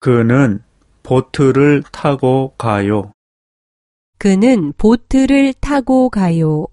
그는 보트를 타고 가요. 그는 보트를 타고 가요.